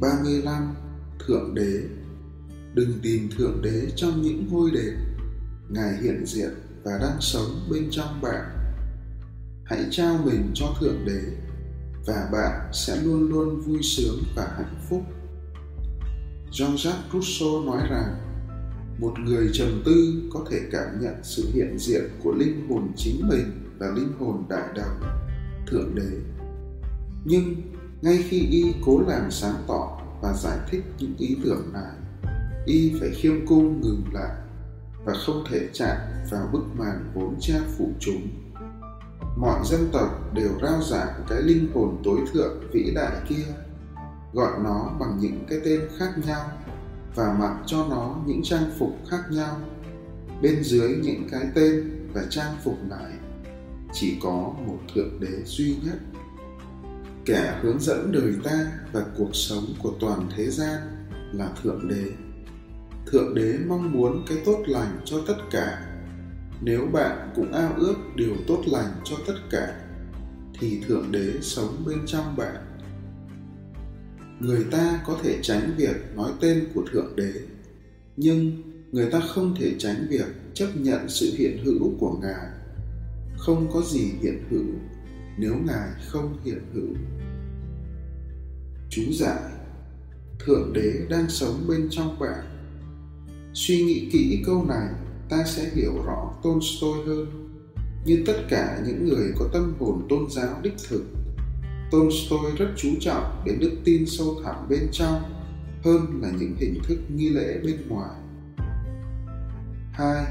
35 Thượng Đế. Đừng tìm Thượng Đế trong những ngôi đền. Ngài hiện diện và đang sống bên trong bạn. Hãy trao mình cho Thượng Đế, và bạn sẽ luôn luôn vui sướng và hạnh phúc. Jean-Jacques Rousseau nói rằng, một người trầm tư có thể cảm nhận sự hiện diện của linh hồn chính mình và linh hồn đại đồng thượng đế. Nhưng ngay khi y cố làm sáng tỏ và giải thích những ý tưởng này, y phải khiêm cung ngừng lại và không thể chạm vào bức màn vốn che phủ chúng. Mọi dân tộc đều rao giảng cái linh hồn tối thượng vĩ đại kia, gọi nó bằng những cái tên khác nhau và mặc cho nó những trang phục khác nhau. Bên dưới những cái tên và trang phục này chỉ có một thượng đế duy nhất kẻ hướng dẫn đời ta và cuộc sống của toàn thế gian là thượng đế. Thượng đế mong muốn cái tốt lành cho tất cả. Nếu bạn cũng ao ước điều tốt lành cho tất cả, thì thượng đế sống bên trong bạn. Người ta có thể tránh việc nói tên của thượng đế, nhưng người ta không thể tránh việc chấp nhận sự hiện hữu của ngài. Không có gì hiện hữu nếu ngài không hiện hữu. Chú giải thượng đế đang sống bên trong bạn. Suy nghĩ kỹ câu này, ta sẽ hiểu rõ tolstoy hơn. Như tất cả những người có tâm hồn tôn giáo đích thực, tolstoy rất chú trọng đến đức tin sâu thẳm bên trong hơn là những hình thức nghi lễ bên ngoài. Hai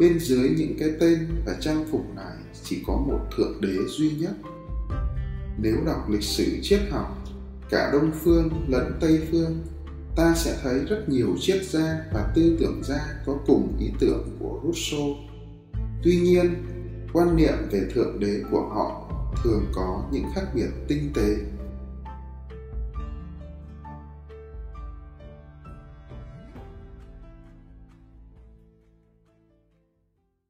bên dưới những cái tên và trang phục này chỉ có một thượng đế duy nhất. Nếu đọc lịch sử triết học, cả đông phương lẫn tây phương, ta sẽ thấy rất nhiều triết gia và tư tưởng gia có cùng ý tưởng của rousseau. Tuy nhiên, quan niệm về thượng đế của họ thường có những khác biệt tinh tế.